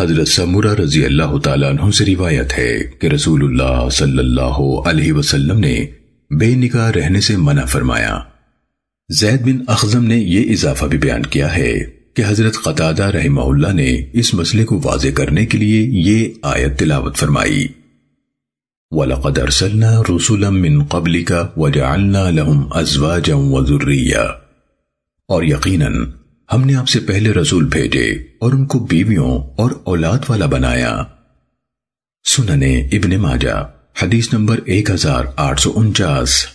حضرت سمورہ رضی اللہ تعالیٰ عنہ سے روایت ہے کہ رسول اللہ صلی اللہ علیہ وسلم نے بے نکاح رہنے سے منع فرمایا۔ زید بن اخزم نے یہ اضافہ بھی بیان کیا ہے کہ حضرت قطادہ رحمہ اللہ نے اس مسئلے کو واضح کرنے کے لیے یہ آیت تلاوت فرمائی۔ وَلَقَدْ أَرْسَلْنَا رُسُلًا مِّن قَبْلِكَ وَجَعَلْنَا لَهُمْ أَزْوَاجًا وَذُرِّيًّا اور یقیناً ہم نے آپ سے پہلے رسول بھیجے اور ان کو بیویوں اور اولاد والا بنایا۔ سننے ابن ماجہ، حدیث نمبر ایک ہزار آٹھ سو انچاس۔